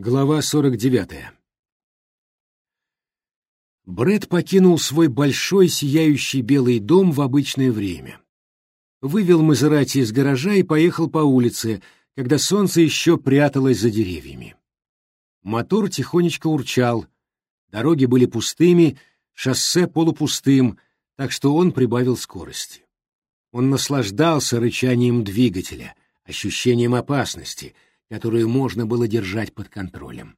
Глава 49. Бред покинул свой большой сияющий белый дом в обычное время. Вывел Мазерати из гаража и поехал по улице, когда солнце еще пряталось за деревьями. Мотор тихонечко урчал, дороги были пустыми, шоссе полупустым, так что он прибавил скорости. Он наслаждался рычанием двигателя, ощущением опасности — которую можно было держать под контролем.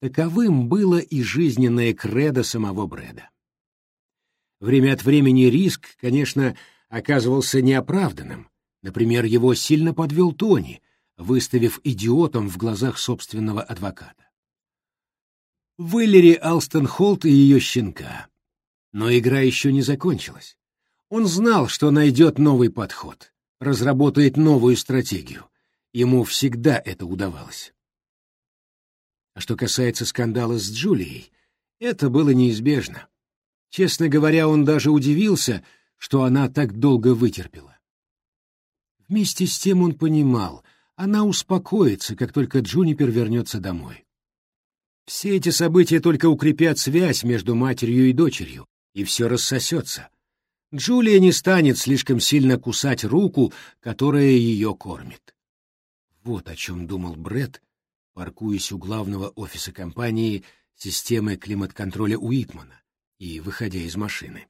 Таковым было и жизненное кредо самого Брэда. Время от времени риск, конечно, оказывался неоправданным. Например, его сильно подвел Тони, выставив идиотом в глазах собственного адвоката. Вылери Алстон Холт и ее щенка. Но игра еще не закончилась. Он знал, что найдет новый подход, разработает новую стратегию. Ему всегда это удавалось. А что касается скандала с Джулией, это было неизбежно. Честно говоря, он даже удивился, что она так долго вытерпела. Вместе с тем он понимал, она успокоится, как только Джунипер вернется домой. Все эти события только укрепят связь между матерью и дочерью, и все рассосется. Джулия не станет слишком сильно кусать руку, которая ее кормит. Вот о чем думал Бред, паркуясь у главного офиса компании системы климат-контроля Уитмана и выходя из машины.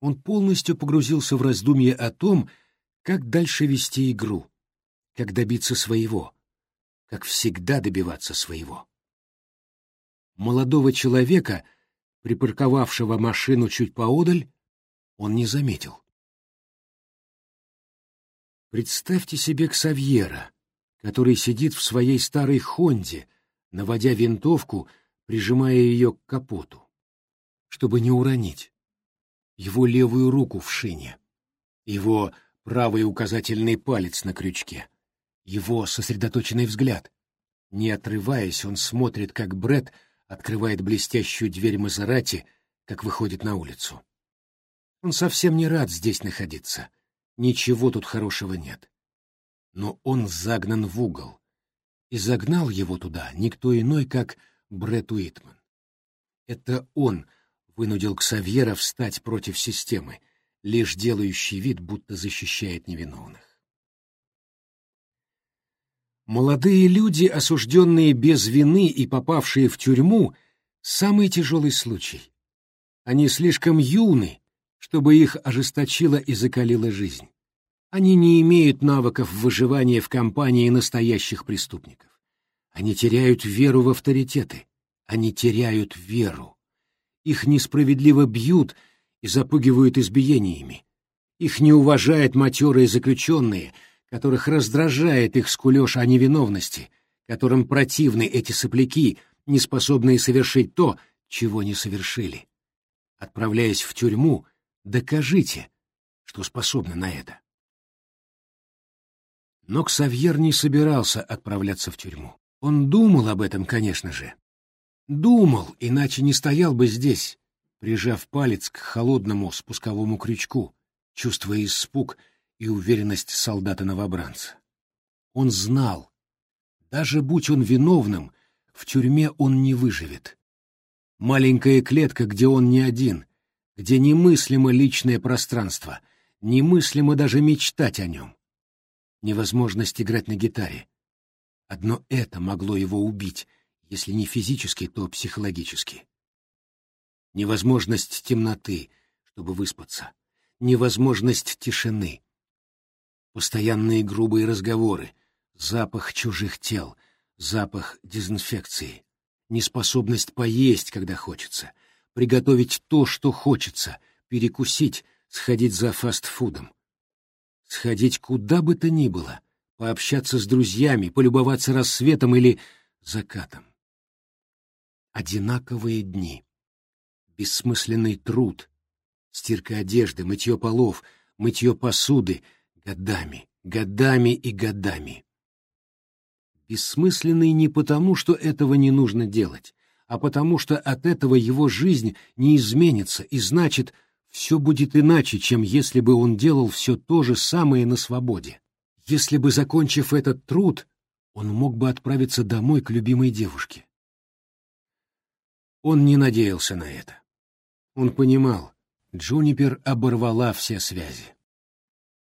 Он полностью погрузился в раздумье о том, как дальше вести игру, как добиться своего, как всегда добиваться своего. Молодого человека, припарковавшего машину чуть поодаль, он не заметил. Представьте себе Ксавьера, который сидит в своей старой «Хонде», наводя винтовку, прижимая ее к капоту, чтобы не уронить. Его левую руку в шине, его правый указательный палец на крючке, его сосредоточенный взгляд. Не отрываясь, он смотрит, как Бред открывает блестящую дверь Мазерати, как выходит на улицу. Он совсем не рад здесь находиться — Ничего тут хорошего нет. Но он загнан в угол. И загнал его туда никто иной, как Брэд Уитман. Это он вынудил Ксавьера встать против системы, лишь делающий вид, будто защищает невиновных. Молодые люди, осужденные без вины и попавшие в тюрьму, самый тяжелый случай. Они слишком юны, чтобы их ожесточила и закалила жизнь. Они не имеют навыков выживания в компании настоящих преступников. Они теряют веру в авторитеты. Они теряют веру. Их несправедливо бьют и запугивают избиениями. Их не уважают матерые заключенные, которых раздражает их скулеж о невиновности, которым противны эти сопляки, не способные совершить то, чего не совершили. Отправляясь в тюрьму, Докажите, что способны на это. Но Ксавьер не собирался отправляться в тюрьму. Он думал об этом, конечно же. Думал, иначе не стоял бы здесь, прижав палец к холодному спусковому крючку, чувствуя испуг и уверенность солдата-новобранца. Он знал, даже будь он виновным, в тюрьме он не выживет. Маленькая клетка, где он не один, где немыслимо личное пространство, немыслимо даже мечтать о нем. Невозможность играть на гитаре. Одно это могло его убить, если не физически, то психологически. Невозможность темноты, чтобы выспаться. Невозможность тишины. Постоянные грубые разговоры, запах чужих тел, запах дезинфекции, неспособность поесть, когда хочется — приготовить то, что хочется, перекусить, сходить за фастфудом. Сходить куда бы то ни было, пообщаться с друзьями, полюбоваться рассветом или закатом. Одинаковые дни. Бессмысленный труд, стирка одежды, мытье полов, мытье посуды годами, годами и годами. Бессмысленный не потому, что этого не нужно делать, а потому что от этого его жизнь не изменится, и значит, все будет иначе, чем если бы он делал все то же самое на свободе. Если бы, закончив этот труд, он мог бы отправиться домой к любимой девушке. Он не надеялся на это. Он понимал, Джунипер оборвала все связи.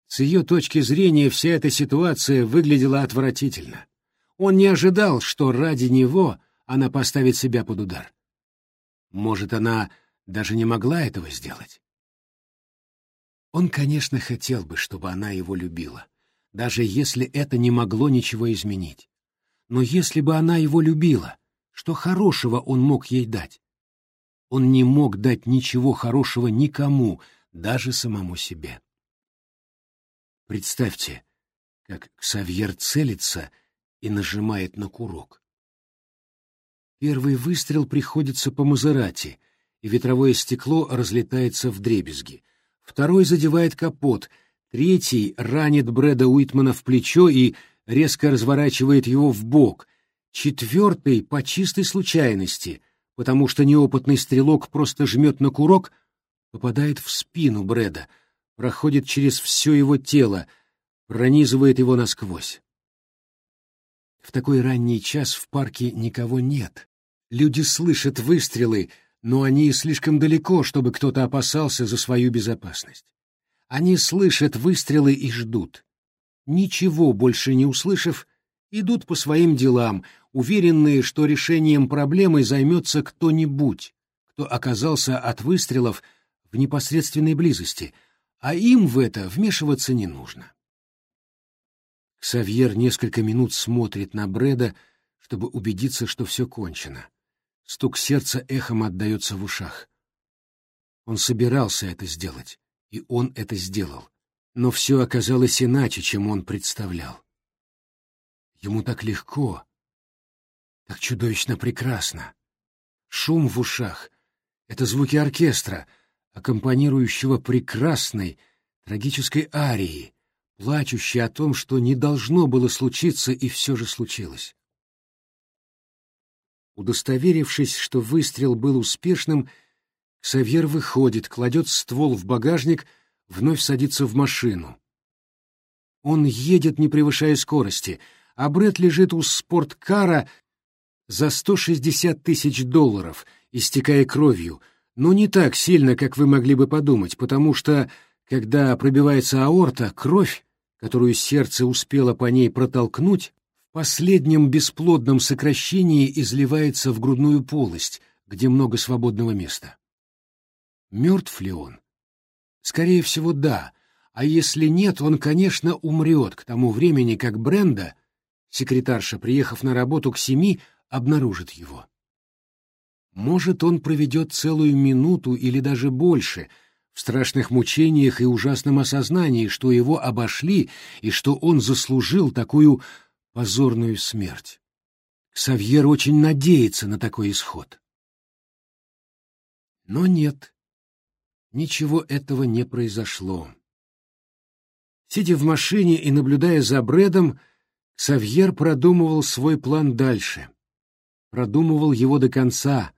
С ее точки зрения вся эта ситуация выглядела отвратительно. Он не ожидал, что ради него она поставит себя под удар. Может, она даже не могла этого сделать. Он, конечно, хотел бы, чтобы она его любила, даже если это не могло ничего изменить. Но если бы она его любила, что хорошего он мог ей дать? Он не мог дать ничего хорошего никому, даже самому себе. Представьте, как Ксавьер целится и нажимает на курок. Первый выстрел приходится по Мазерати, и ветровое стекло разлетается в дребезги. Второй задевает капот, третий ранит Брэда Уитмана в плечо и резко разворачивает его в бок, четвертый по чистой случайности, потому что неопытный стрелок просто жмет на курок, попадает в спину Брэда, проходит через все его тело, пронизывает его насквозь. В такой ранний час в парке никого нет. Люди слышат выстрелы, но они слишком далеко, чтобы кто-то опасался за свою безопасность. Они слышат выстрелы и ждут. Ничего больше не услышав, идут по своим делам, уверенные, что решением проблемы займется кто-нибудь, кто оказался от выстрелов в непосредственной близости, а им в это вмешиваться не нужно. Ксавьер несколько минут смотрит на Бреда, чтобы убедиться, что все кончено. Стук сердца эхом отдается в ушах. Он собирался это сделать, и он это сделал. Но все оказалось иначе, чем он представлял. Ему так легко, так чудовищно прекрасно. Шум в ушах — это звуки оркестра, аккомпанирующего прекрасной, трагической арии, плачущей о том, что не должно было случиться и все же случилось. Удостоверившись, что выстрел был успешным, Ксавьер выходит, кладет ствол в багажник, вновь садится в машину. Он едет, не превышая скорости, а Бред лежит у спорткара за 160 тысяч долларов, истекая кровью, но не так сильно, как вы могли бы подумать, потому что, когда пробивается аорта, кровь которую сердце успело по ней протолкнуть, последнем бесплодном сокращении изливается в грудную полость, где много свободного места. Мертв ли он? Скорее всего, да, а если нет, он, конечно, умрет к тому времени, как Бренда, секретарша, приехав на работу к семи, обнаружит его. Может, он проведет целую минуту или даже больше — в страшных мучениях и ужасном осознании, что его обошли и что он заслужил такую позорную смерть. Савьер очень надеется на такой исход. Но нет, ничего этого не произошло. Сидя в машине и наблюдая за Брэдом, Савьер продумывал свой план дальше. Продумывал его до конца,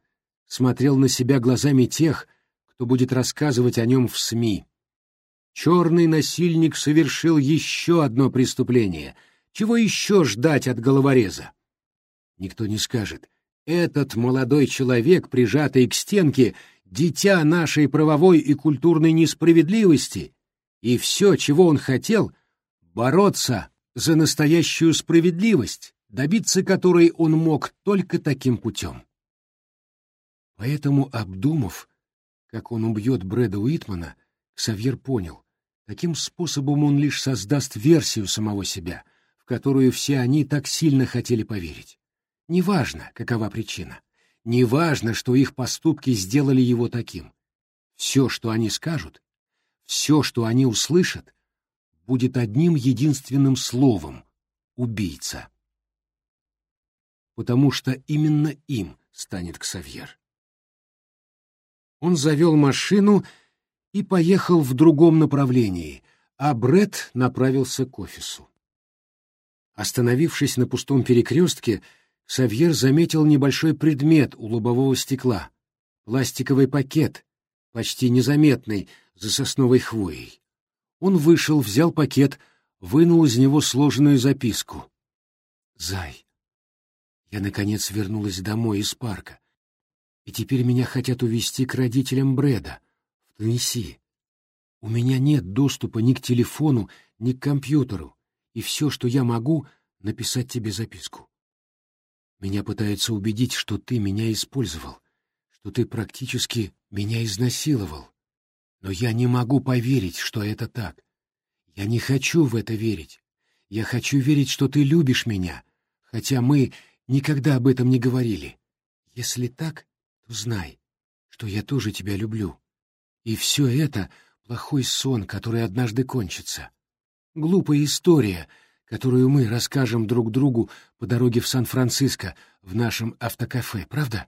смотрел на себя глазами тех, кто будет рассказывать о нем в СМИ. Черный насильник совершил еще одно преступление. Чего еще ждать от головореза? Никто не скажет. Этот молодой человек, прижатый к стенке, дитя нашей правовой и культурной несправедливости, и все, чего он хотел, бороться за настоящую справедливость, добиться которой он мог только таким путем. Поэтому, обдумав, как он убьет Брэда Уитмана, Ксавьер понял, таким способом он лишь создаст версию самого себя, которую все они так сильно хотели поверить. Неважно, какова причина. Неважно, что их поступки сделали его таким. Все, что они скажут, все, что они услышат, будет одним единственным словом — убийца. Потому что именно им станет Ксавьер. Он завел машину и поехал в другом направлении, а Бред направился к офису. Остановившись на пустом перекрестке, Савьер заметил небольшой предмет у лобового стекла — пластиковый пакет, почти незаметный, за сосновой хвоей. Он вышел, взял пакет, вынул из него сложенную записку. Зай, я, наконец, вернулась домой из парка, и теперь меня хотят увезти к родителям Брэда, в Теннесси. У меня нет доступа ни к телефону, ни к компьютеру, и все, что я могу, написать тебе записку. Меня пытаются убедить, что ты меня использовал, что ты практически меня изнасиловал. Но я не могу поверить, что это так. Я не хочу в это верить. Я хочу верить, что ты любишь меня, хотя мы никогда об этом не говорили. Если так, то знай, что я тоже тебя люблю. И все это — плохой сон, который однажды кончится. Глупая история, которую мы расскажем друг другу по дороге в Сан-Франциско в нашем автокафе, правда?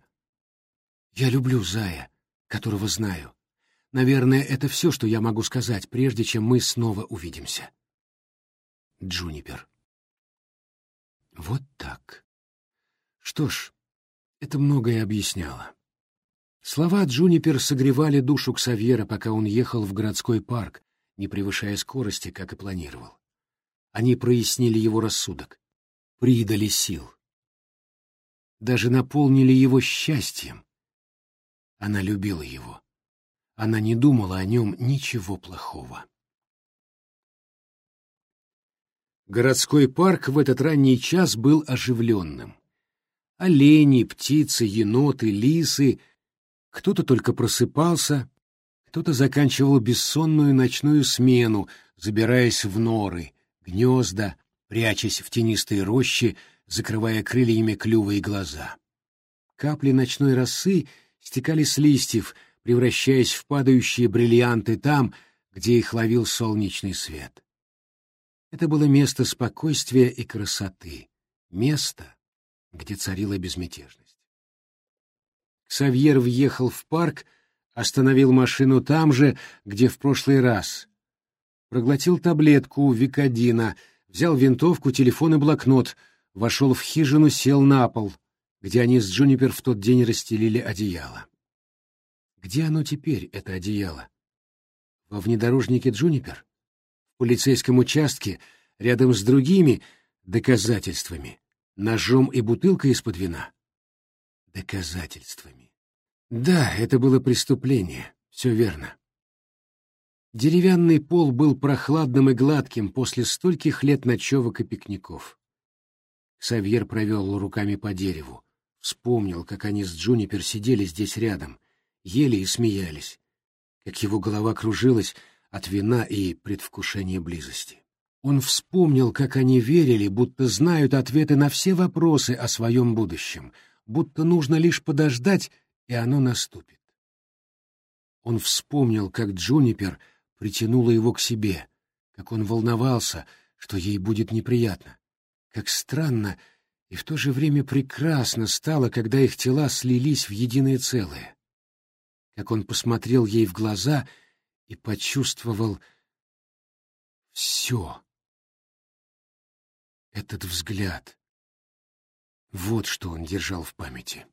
Я люблю Зая, которого знаю. Наверное, это все, что я могу сказать, прежде чем мы снова увидимся. Джунипер. Вот так. Что ж, это многое объясняло. Слова Джунипер согревали душу Ксавьера, пока он ехал в городской парк, не превышая скорости, как и планировал. Они прояснили его рассудок, придали сил. Даже наполнили его счастьем. Она любила его. Она не думала о нем ничего плохого. Городской парк в этот ранний час был оживленным. Олени, птицы, еноты, лисы. Кто-то только просыпался, кто-то заканчивал бессонную ночную смену, забираясь в норы, гнезда, прячась в тенистой рощи, закрывая крыльями клювы и глаза. Капли ночной росы стекали с листьев, превращаясь в падающие бриллианты там, где их ловил солнечный свет. Это было место спокойствия и красоты, место, где царила безмятежность. Ксавьер въехал в парк, остановил машину там же, где в прошлый раз. Проглотил таблетку Викодина, взял винтовку, телефон и блокнот, вошел в хижину, сел на пол, где они с Джунипер в тот день расстелили одеяло. Где оно теперь, это одеяло? Во внедорожнике Джунипер? В полицейском участке, рядом с другими доказательствами? Ножом и бутылкой из-под вина? Доказательствами. Да, это было преступление, все верно. Деревянный пол был прохладным и гладким после стольких лет ночевок и пикников. Савьер провел руками по дереву, вспомнил, как они с Джунипер сидели здесь рядом, ели и смеялись, как его голова кружилась от вина и предвкушения близости. Он вспомнил, как они верили, будто знают ответы на все вопросы о своем будущем, будто нужно лишь подождать, и оно наступит. Он вспомнил, как Джунипер притянула его к себе, как он волновался, что ей будет неприятно, как странно и в то же время прекрасно стало, когда их тела слились в единое целое как он посмотрел ей в глаза и почувствовал все. Этот взгляд. Вот что он держал в памяти.